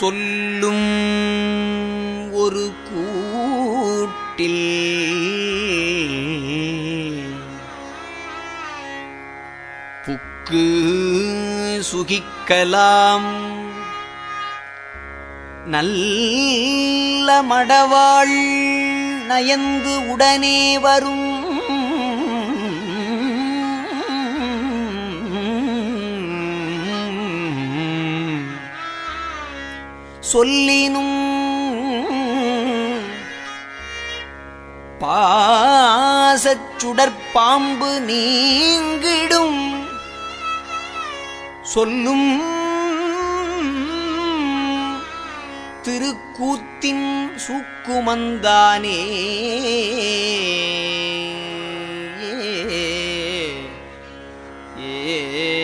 சொல்லும் ஒரு கூட்டில் புக்கு சுகிக்கலாம். நல்ல மடவாள் நயந்து உடனே வரும். சொல்லினும் பாசச்சுடற்பாம்பு நீங்கிடும். சொல்லும் திருக்கூத்தின் சுக்குமந்தானே. ஏ